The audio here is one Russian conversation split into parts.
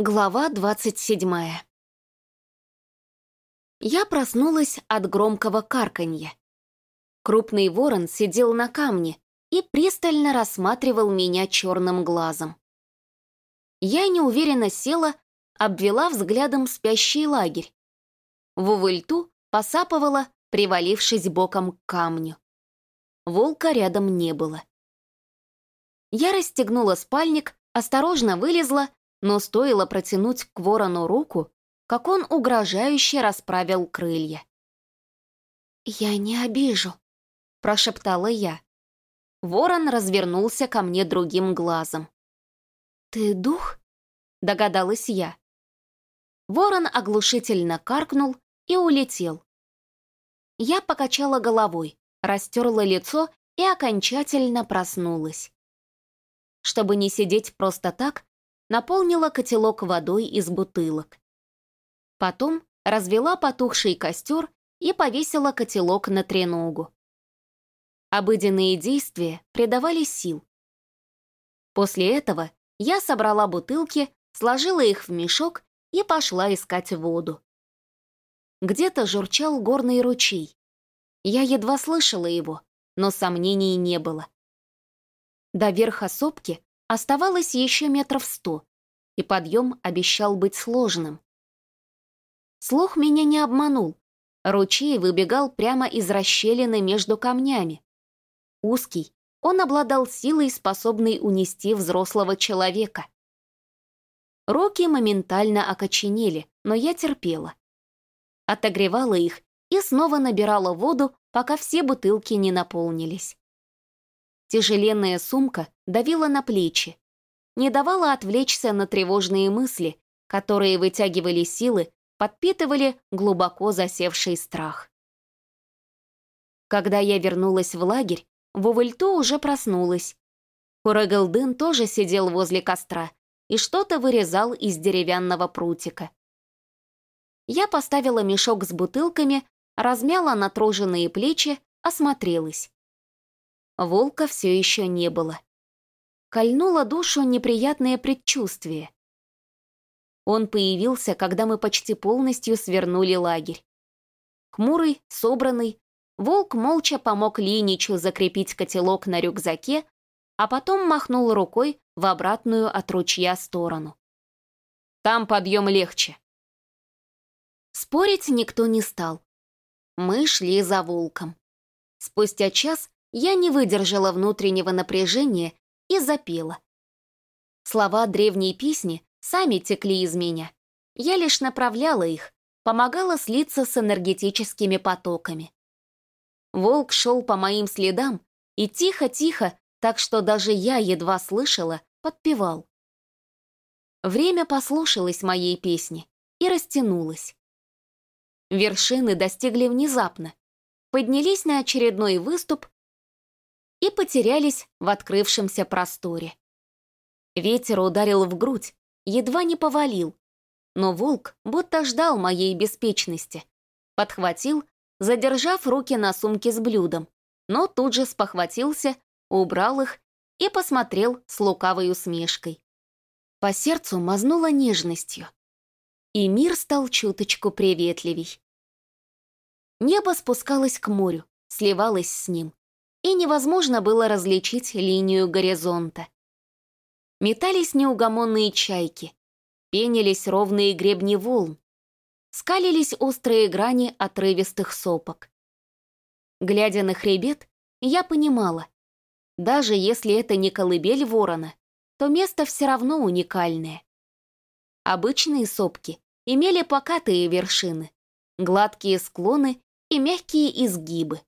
Глава 27 Я проснулась от громкого карканья. Крупный ворон сидел на камне и пристально рассматривал меня черным глазом. Я неуверенно села, обвела взглядом спящий лагерь. В увыльту посапывала, привалившись боком к камню. Волка рядом не было. Я расстегнула спальник, осторожно вылезла но стоило протянуть к ворону руку, как он угрожающе расправил крылья. «Я не обижу», — прошептала я. Ворон развернулся ко мне другим глазом. «Ты дух?» — догадалась я. Ворон оглушительно каркнул и улетел. Я покачала головой, растерла лицо и окончательно проснулась. Чтобы не сидеть просто так, наполнила котелок водой из бутылок. Потом развела потухший костер и повесила котелок на треногу. Обыденные действия придавали сил. После этого я собрала бутылки, сложила их в мешок и пошла искать воду. Где-то журчал горный ручей. Я едва слышала его, но сомнений не было. До верха сопки Оставалось еще метров сто, и подъем обещал быть сложным. Слух меня не обманул. Ручей выбегал прямо из расщелины между камнями. Узкий, он обладал силой, способной унести взрослого человека. Руки моментально окоченели, но я терпела. Отогревала их и снова набирала воду, пока все бутылки не наполнились. Тяжеленная сумка давила на плечи, не давала отвлечься на тревожные мысли, которые вытягивали силы, подпитывали глубоко засевший страх. Когда я вернулась в лагерь, Вувальто уже проснулась. Хурагалдын тоже сидел возле костра и что-то вырезал из деревянного прутика. Я поставила мешок с бутылками, размяла натруженные плечи, осмотрелась. Волка все еще не было. Кольнуло душу неприятное предчувствие. Он появился, когда мы почти полностью свернули лагерь. Хмурый, собранный, волк молча помог Линичу закрепить котелок на рюкзаке, а потом махнул рукой в обратную от ручья сторону. «Там подъем легче». Спорить никто не стал. Мы шли за волком. Спустя час я не выдержала внутреннего напряжения и запела. Слова древней песни сами текли из меня. Я лишь направляла их, помогала слиться с энергетическими потоками. Волк шел по моим следам и тихо-тихо, так что даже я едва слышала, подпевал. Время послушалось моей песни и растянулось. Вершины достигли внезапно, поднялись на очередной выступ и потерялись в открывшемся просторе. Ветер ударил в грудь, едва не повалил, но волк будто ждал моей беспечности. Подхватил, задержав руки на сумке с блюдом, но тут же спохватился, убрал их и посмотрел с лукавой усмешкой. По сердцу мазнуло нежностью, и мир стал чуточку приветливей. Небо спускалось к морю, сливалось с ним и невозможно было различить линию горизонта. Метались неугомонные чайки, пенились ровные гребни волн, скалились острые грани отрывистых сопок. Глядя на хребет, я понимала, даже если это не колыбель ворона, то место все равно уникальное. Обычные сопки имели покатые вершины, гладкие склоны и мягкие изгибы.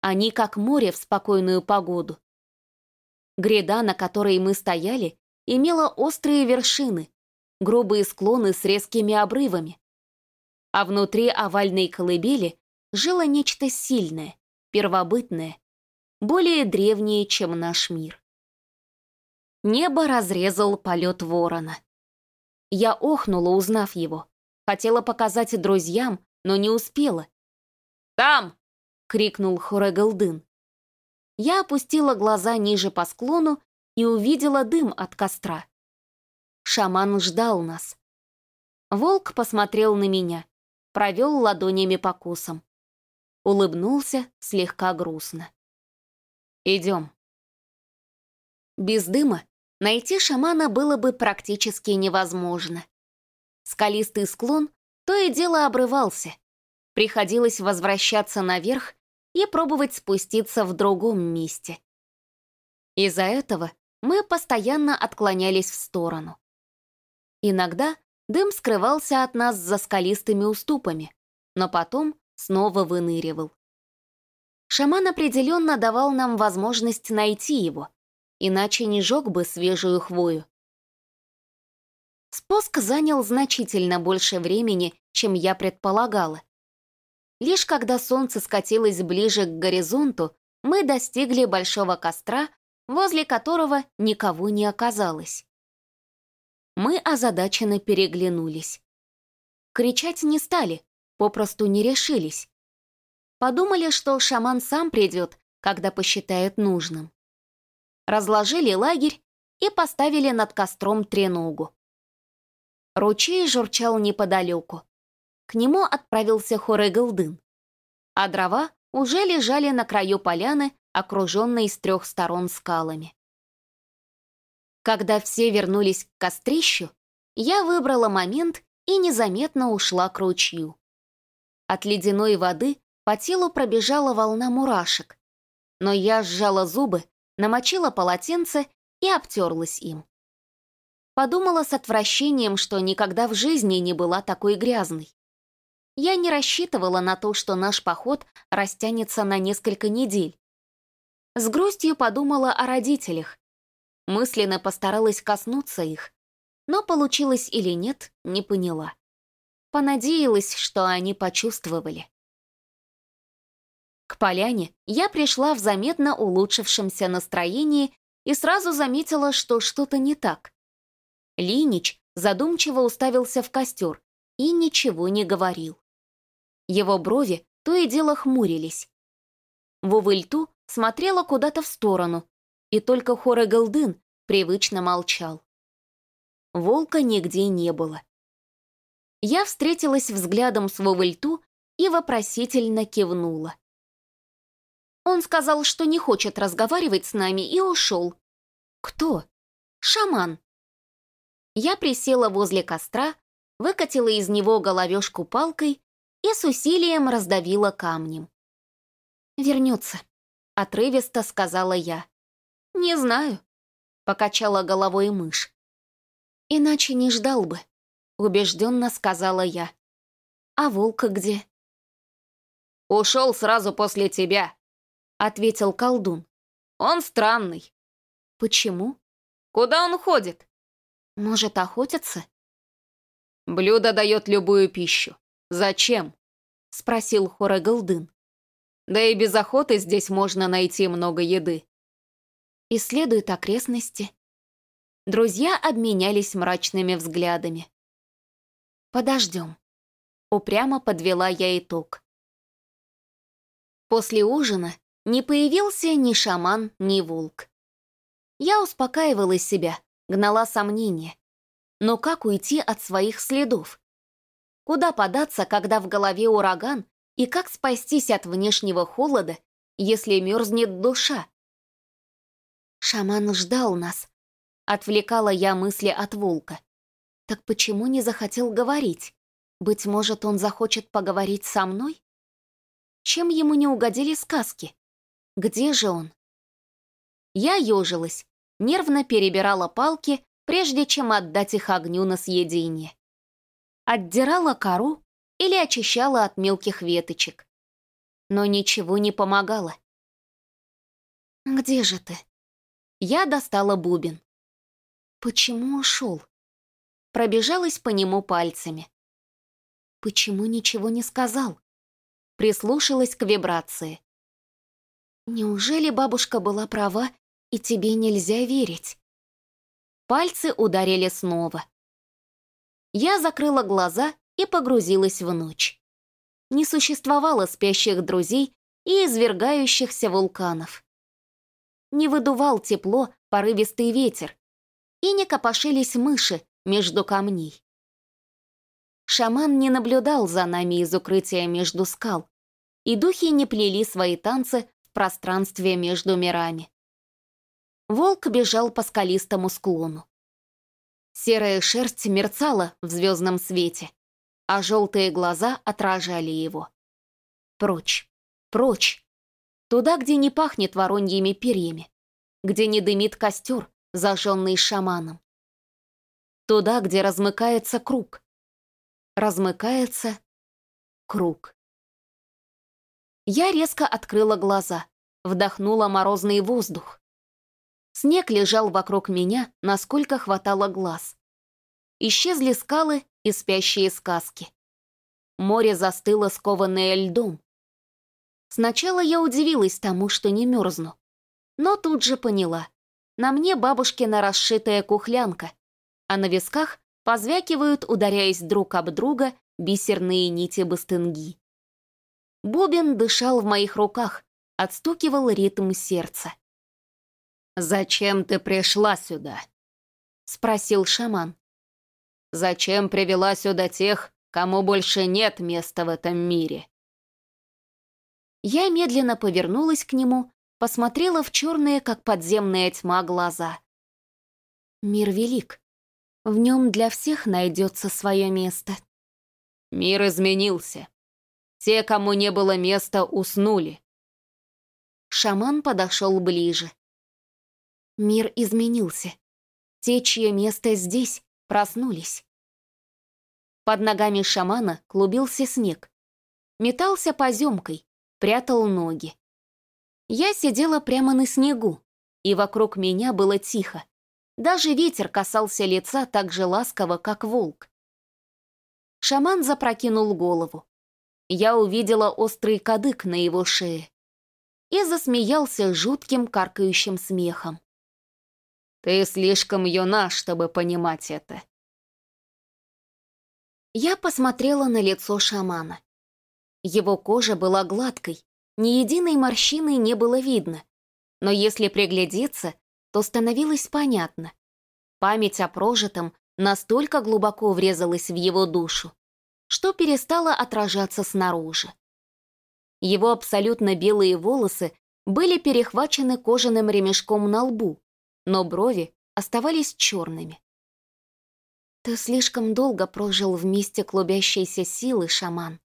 Они как море в спокойную погоду. Гряда, на которой мы стояли, имела острые вершины, грубые склоны с резкими обрывами. А внутри овальной колыбели жило нечто сильное, первобытное, более древнее, чем наш мир. Небо разрезал полет ворона. Я охнула, узнав его. Хотела показать друзьям, но не успела. «Там!» — крикнул Хорегалдын. Я опустила глаза ниже по склону и увидела дым от костра. Шаман ждал нас. Волк посмотрел на меня, провел ладонями по кусам. Улыбнулся слегка грустно. «Идем». Без дыма найти шамана было бы практически невозможно. Скалистый склон то и дело обрывался. Приходилось возвращаться наверх и пробовать спуститься в другом месте. Из-за этого мы постоянно отклонялись в сторону. Иногда дым скрывался от нас за скалистыми уступами, но потом снова выныривал. Шаман определенно давал нам возможность найти его, иначе не жег бы свежую хвою. Спуск занял значительно больше времени, чем я предполагала. Лишь когда солнце скатилось ближе к горизонту, мы достигли большого костра, возле которого никого не оказалось. Мы озадаченно переглянулись. Кричать не стали, попросту не решились. Подумали, что шаман сам придет, когда посчитает нужным. Разложили лагерь и поставили над костром треногу. Ручей журчал неподалеку. К нему отправился Хорегалдын. А дрова уже лежали на краю поляны, окруженной с трех сторон скалами. Когда все вернулись к кострищу, я выбрала момент и незаметно ушла к ручью. От ледяной воды по телу пробежала волна мурашек, но я сжала зубы, намочила полотенце и обтерлась им. Подумала с отвращением, что никогда в жизни не была такой грязной. Я не рассчитывала на то, что наш поход растянется на несколько недель. С грустью подумала о родителях, Мысленно постаралась коснуться их, но получилось или нет, не поняла. Понадеялась, что они почувствовали. К поляне я пришла в заметно улучшившемся настроении и сразу заметила, что что-то не так. Линич задумчиво уставился в костер и ничего не говорил. Его брови то и дело хмурились. Вувыльту смотрела куда-то в сторону, и только Хорегалдын привычно молчал. Волка нигде не было. Я встретилась взглядом с Вовыльту и вопросительно кивнула. Он сказал, что не хочет разговаривать с нами и ушел. Кто? Шаман. Я присела возле костра, выкатила из него головешку палкой и с усилием раздавила камнем. «Вернется», — отрывисто сказала я. «Не знаю», — покачала головой мышь. «Иначе не ждал бы», — убежденно сказала я. «А волк где?» «Ушел сразу после тебя», — ответил колдун. «Он странный». «Почему?» «Куда он ходит?» «Может, охотится?» «Блюдо дает любую пищу. Зачем?» — спросил Хорегалдын. «Да и без охоты здесь можно найти много еды исследует окрестности. Друзья обменялись мрачными взглядами. «Подождем», — упрямо подвела я итог. После ужина не появился ни шаман, ни волк. Я успокаивала себя, гнала сомнения. Но как уйти от своих следов? Куда податься, когда в голове ураган, и как спастись от внешнего холода, если мерзнет душа? Шаман ждал нас. Отвлекала я мысли от волка. Так почему не захотел говорить? Быть может, он захочет поговорить со мной? Чем ему не угодили сказки? Где же он? Я ежилась, нервно перебирала палки, прежде чем отдать их огню на съедение. Отдирала кору или очищала от мелких веточек. Но ничего не помогало. «Где же ты?» Я достала бубен. Почему ушел? Пробежалась по нему пальцами. Почему ничего не сказал? Прислушалась к вибрации. Неужели бабушка была права, и тебе нельзя верить? Пальцы ударили снова. Я закрыла глаза и погрузилась в ночь. Не существовало спящих друзей и извергающихся вулканов не выдувал тепло порывистый ветер, и не копошились мыши, между камней. Шаман не наблюдал за нами из укрытия между скал, и духи не плели свои танцы в пространстве между мирами. Волк бежал по скалистому склону. Серая шерсть мерцала в звездном свете, а желтые глаза отражали его. Прочь, прочь, туда, где не пахнет вороньими перьями, где не дымит костер, зажженный шаманом. Туда, где размыкается круг. Размыкается круг. Я резко открыла глаза, вдохнула морозный воздух. Снег лежал вокруг меня, насколько хватало глаз. Исчезли скалы и спящие сказки. Море застыло, скованное льдом. Сначала я удивилась тому, что не мерзну. Но тут же поняла. На мне бабушкина расшитая кухлянка, а на висках позвякивают, ударяясь друг об друга, бисерные нити бастынги. Бубен дышал в моих руках, отстукивал ритм сердца. «Зачем ты пришла сюда?» — спросил шаман. «Зачем привела сюда тех, кому больше нет места в этом мире?» Я медленно повернулась к нему, посмотрела в черные, как подземная тьма, глаза. «Мир велик. В нем для всех найдется свое место». «Мир изменился. Те, кому не было места, уснули». Шаман подошел ближе. Мир изменился. Те, чье место здесь, проснулись. Под ногами шамана клубился снег. Метался поземкой, прятал ноги. Я сидела прямо на снегу, и вокруг меня было тихо. Даже ветер касался лица так же ласково, как волк. Шаман запрокинул голову. Я увидела острый кадык на его шее и засмеялся жутким каркающим смехом. Ты слишком юна, чтобы понимать это. Я посмотрела на лицо шамана. Его кожа была гладкой, ни единой морщины не было видно. Но если приглядеться, то становилось понятно. Память о прожитом настолько глубоко врезалась в его душу, что перестала отражаться снаружи. Его абсолютно белые волосы были перехвачены кожаным ремешком на лбу, но брови оставались черными. «Ты слишком долго прожил в месте клубящейся силы, шаман»,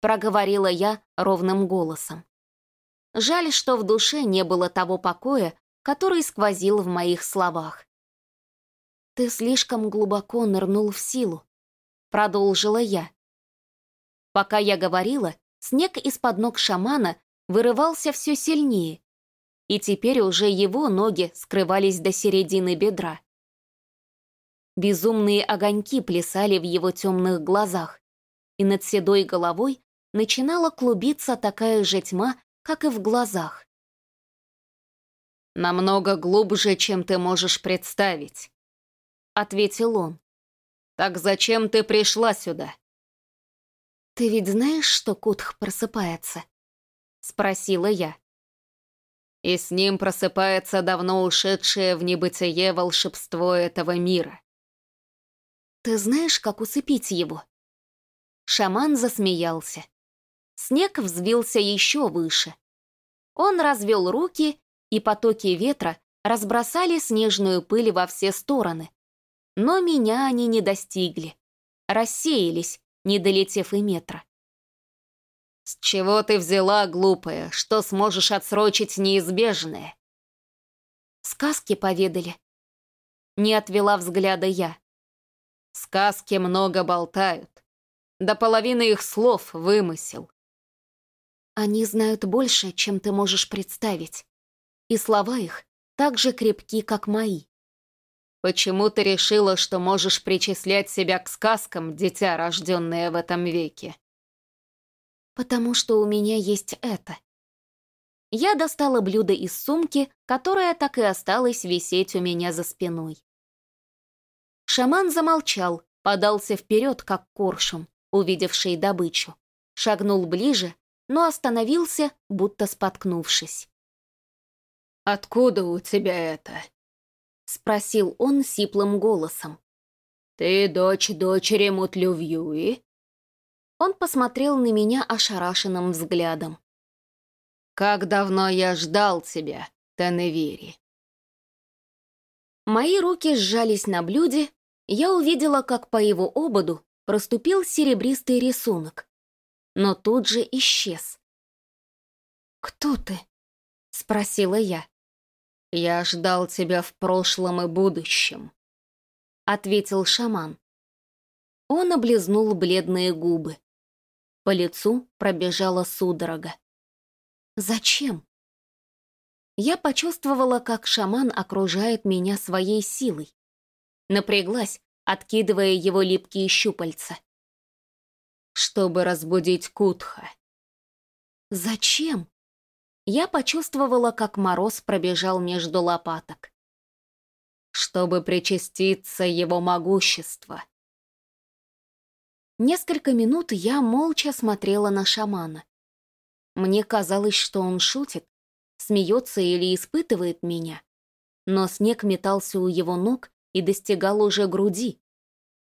проговорила я ровным голосом. Жаль, что в душе не было того покоя, который сквозил в моих словах. «Ты слишком глубоко нырнул в силу», — продолжила я. Пока я говорила, снег из-под ног шамана вырывался все сильнее, и теперь уже его ноги скрывались до середины бедра. Безумные огоньки плясали в его темных глазах, и над седой головой начинала клубиться такая же тьма, как и в глазах. «Намного глубже, чем ты можешь представить», — ответил он. «Так зачем ты пришла сюда?» «Ты ведь знаешь, что Кутх просыпается?» — спросила я и с ним просыпается давно ушедшее в небытие волшебство этого мира. «Ты знаешь, как усыпить его?» Шаман засмеялся. Снег взвился еще выше. Он развел руки, и потоки ветра разбросали снежную пыль во все стороны. Но меня они не достигли. Рассеялись, не долетев и метра. «С чего ты взяла, глупая, что сможешь отсрочить неизбежное?» «Сказки поведали». Не отвела взгляда я. «Сказки много болтают. До половины их слов вымысел». «Они знают больше, чем ты можешь представить. И слова их так же крепки, как мои». «Почему ты решила, что можешь причислять себя к сказкам, дитя, рожденное в этом веке?» Потому что у меня есть это. Я достала блюдо из сумки, которая так и осталась висеть у меня за спиной. Шаман замолчал, подался вперед, как коршун, увидевший добычу. Шагнул ближе, но остановился, будто споткнувшись. «Откуда у тебя это?» — спросил он сиплым голосом. «Ты дочь дочери Мутлювьюи?» Он посмотрел на меня ошарашенным взглядом. «Как давно я ждал тебя, Теневири!» Мои руки сжались на блюде, я увидела, как по его ободу проступил серебристый рисунок, но тут же исчез. «Кто ты?» — спросила я. «Я ждал тебя в прошлом и будущем», — ответил шаман. Он облизнул бледные губы. По лицу пробежала судорога. «Зачем?» Я почувствовала, как шаман окружает меня своей силой. Напряглась, откидывая его липкие щупальца. «Чтобы разбудить Кутха». «Зачем?» Я почувствовала, как мороз пробежал между лопаток. «Чтобы причаститься его могущества». Несколько минут я молча смотрела на шамана. Мне казалось, что он шутит, смеется или испытывает меня. Но снег метался у его ног и достигал уже груди.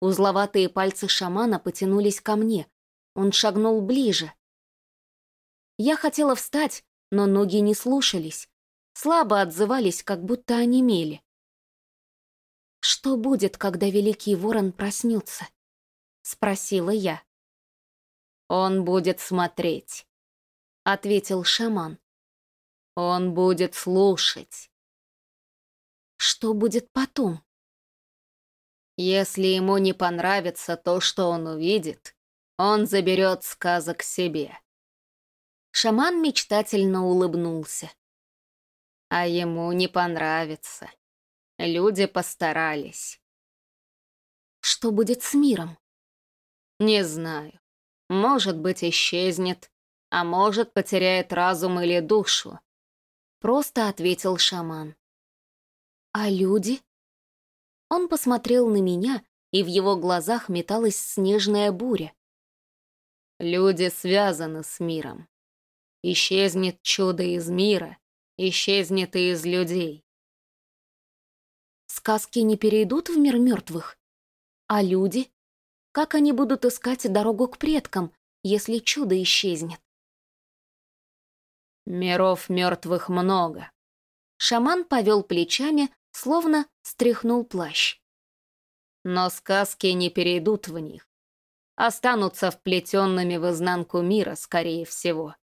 Узловатые пальцы шамана потянулись ко мне. Он шагнул ближе. Я хотела встать, но ноги не слушались. Слабо отзывались, как будто онемели. «Что будет, когда Великий Ворон проснется?» — спросила я. «Он будет смотреть», — ответил шаман. «Он будет слушать». «Что будет потом?» «Если ему не понравится то, что он увидит, он заберет сказок себе». Шаман мечтательно улыбнулся. А ему не понравится. Люди постарались. Что будет с миром? Не знаю. Может быть, исчезнет, а может, потеряет разум или душу. Просто ответил шаман. А люди? Он посмотрел на меня, и в его глазах металась снежная буря. Люди связаны с миром. Исчезнет чудо из мира, исчезнет и из людей. Сказки не перейдут в мир мертвых? А люди? Как они будут искать дорогу к предкам, если чудо исчезнет? Миров мертвых много. Шаман повел плечами, словно стряхнул плащ. Но сказки не перейдут в них. Останутся вплетенными в изнанку мира, скорее всего.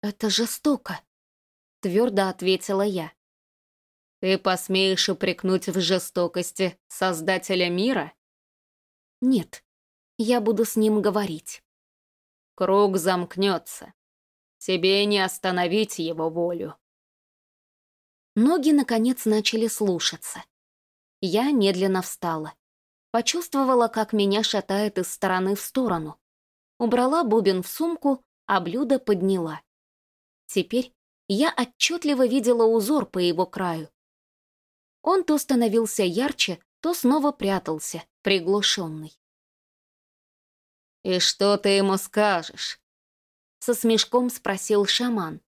«Это жестоко», — твердо ответила я. «Ты посмеешь упрекнуть в жестокости Создателя мира?» «Нет, я буду с ним говорить». «Круг замкнется. Тебе не остановить его волю». Ноги, наконец, начали слушаться. Я медленно встала. Почувствовала, как меня шатает из стороны в сторону. Убрала бубен в сумку, а блюдо подняла. Теперь я отчетливо видела узор по его краю. Он то становился ярче, то снова прятался, приглушенный. «И что ты ему скажешь?» Со смешком спросил шаман.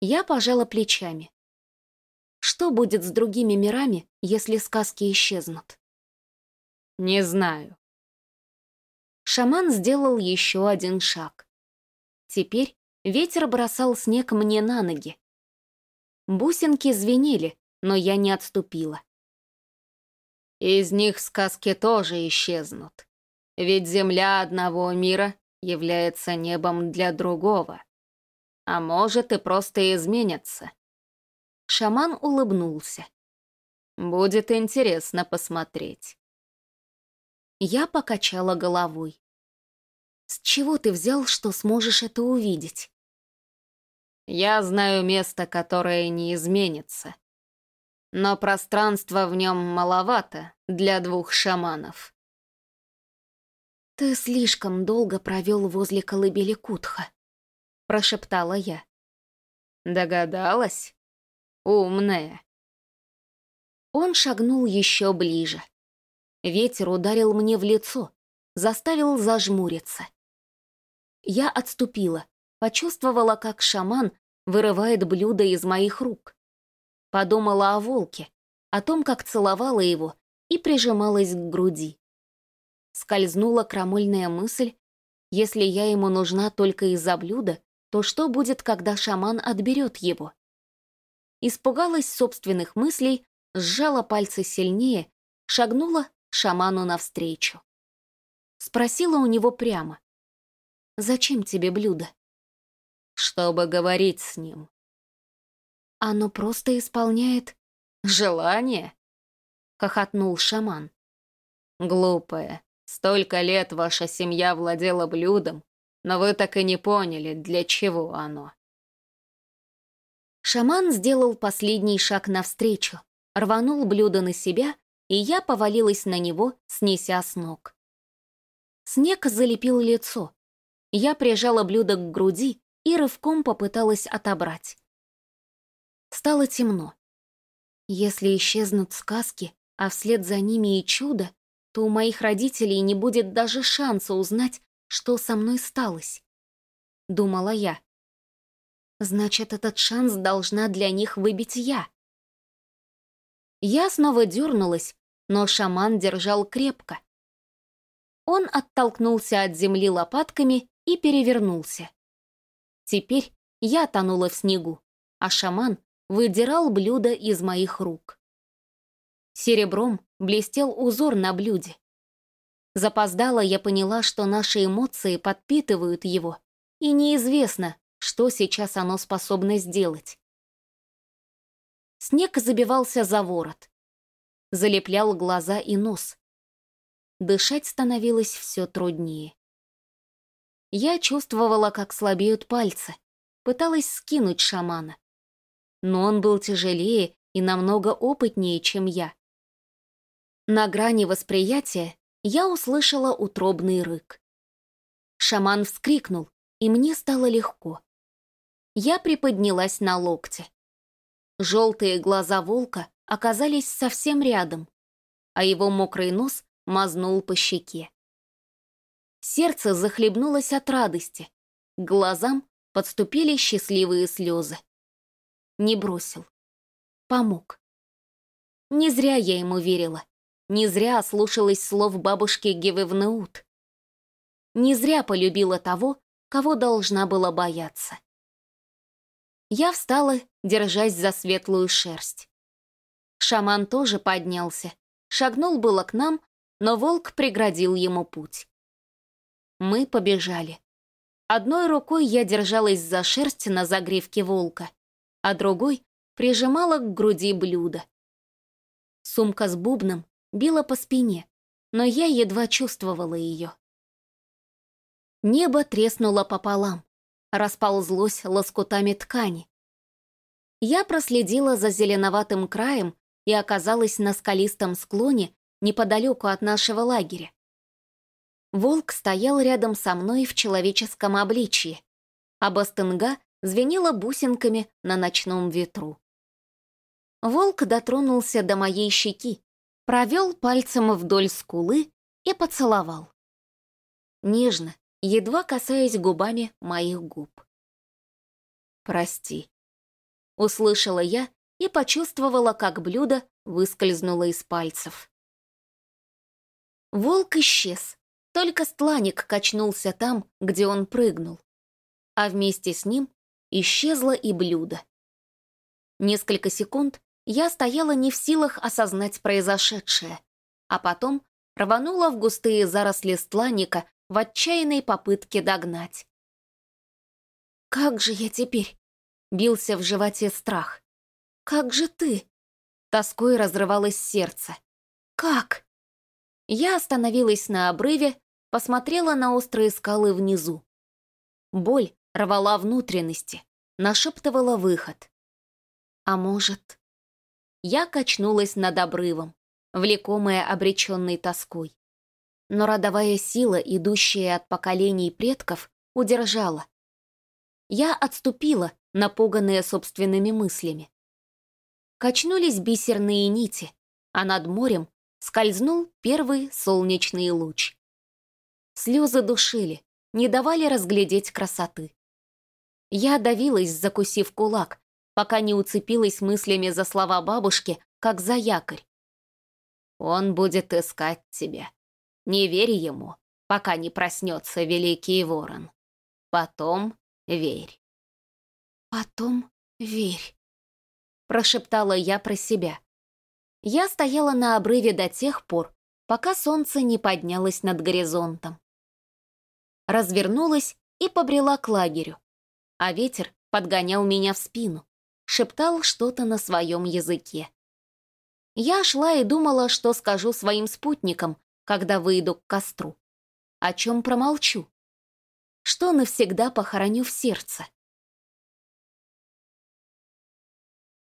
Я пожала плечами. Что будет с другими мирами, если сказки исчезнут? Не знаю. Шаман сделал еще один шаг. Теперь Ветер бросал снег мне на ноги. Бусинки звенели, но я не отступила. Из них сказки тоже исчезнут. Ведь земля одного мира является небом для другого. А может и просто изменится. Шаман улыбнулся. Будет интересно посмотреть. Я покачала головой. С чего ты взял, что сможешь это увидеть? Я знаю место, которое не изменится. Но пространства в нем маловато для двух шаманов. «Ты слишком долго провел возле колыбели Кутха», — прошептала я. «Догадалась? Умная». Он шагнул еще ближе. Ветер ударил мне в лицо, заставил зажмуриться. Я отступила, почувствовала, как шаман вырывает блюдо из моих рук. Подумала о волке, о том, как целовала его, и прижималась к груди. Скользнула крамольная мысль, если я ему нужна только из-за блюда, то что будет, когда шаман отберет его? Испугалась собственных мыслей, сжала пальцы сильнее, шагнула шаману навстречу. Спросила у него прямо. «Зачем тебе блюдо?» «Чтобы говорить с ним». «Оно просто исполняет...» «Желание?» — хохотнул шаман. «Глупая. Столько лет ваша семья владела блюдом, но вы так и не поняли, для чего оно». Шаман сделал последний шаг навстречу, рванул блюдо на себя, и я повалилась на него, снеся с ног. Снег залепил лицо. Я прижала блюдо к груди и рывком попыталась отобрать. Стало темно. Если исчезнут сказки, а вслед за ними и чудо, то у моих родителей не будет даже шанса узнать, что со мной сталось. Думала я. Значит, этот шанс должна для них выбить я. Я снова дернулась, но шаман держал крепко. Он оттолкнулся от земли лопатками и перевернулся. Теперь я тонула в снегу, а шаман выдирал блюдо из моих рук. Серебром блестел узор на блюде. Запоздала я поняла, что наши эмоции подпитывают его, и неизвестно, что сейчас оно способно сделать. Снег забивался за ворот. Залеплял глаза и нос. Дышать становилось все труднее. Я чувствовала, как слабеют пальцы, пыталась скинуть шамана. Но он был тяжелее и намного опытнее, чем я. На грани восприятия я услышала утробный рык. Шаман вскрикнул, и мне стало легко. Я приподнялась на локте. Желтые глаза волка оказались совсем рядом, а его мокрый нос мазнул по щеке. Сердце захлебнулось от радости, к глазам подступили счастливые слезы. Не бросил. Помог. Не зря я ему верила. Не зря слушалась слов бабушки Гевевнеут. Не зря полюбила того, кого должна была бояться. Я встала, держась за светлую шерсть. Шаман тоже поднялся, шагнул было к нам, но волк преградил ему путь. Мы побежали. Одной рукой я держалась за шерсть на загривке волка, а другой прижимала к груди блюдо. Сумка с бубном била по спине, но я едва чувствовала ее. Небо треснуло пополам, расползлось лоскутами ткани. Я проследила за зеленоватым краем и оказалась на скалистом склоне неподалеку от нашего лагеря. Волк стоял рядом со мной в человеческом обличье, а бастынга звенела бусинками на ночном ветру. Волк дотронулся до моей щеки, провел пальцем вдоль скулы и поцеловал. Нежно, едва касаясь губами моих губ. «Прости», — услышала я и почувствовала, как блюдо выскользнуло из пальцев. Волк исчез, только стланик качнулся там, где он прыгнул, а вместе с ним исчезло и блюдо. Несколько секунд я стояла не в силах осознать произошедшее, а потом рванула в густые заросли стланника в отчаянной попытке догнать. «Как же я теперь?» — бился в животе страх. «Как же ты?» Тоской разрывалось сердце. «Как?» Я остановилась на обрыве, посмотрела на острые скалы внизу. Боль рвала внутренности, нашептывала выход. А может... Я качнулась над обрывом, влекомая обреченной тоской. Но родовая сила, идущая от поколений предков, удержала. Я отступила, напуганная собственными мыслями. Качнулись бисерные нити, а над морем скользнул первый солнечный луч. Слезы душили, не давали разглядеть красоты. Я давилась, закусив кулак, пока не уцепилась мыслями за слова бабушки, как за якорь. Он будет искать тебя. Не верь ему, пока не проснется великий ворон. Потом верь. Потом верь, прошептала я про себя. Я стояла на обрыве до тех пор, пока солнце не поднялось над горизонтом. Развернулась и побрела к лагерю, а ветер подгонял меня в спину, шептал что-то на своем языке. Я шла и думала, что скажу своим спутникам, когда выйду к костру. О чем промолчу. Что навсегда похороню в сердце.